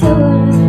soul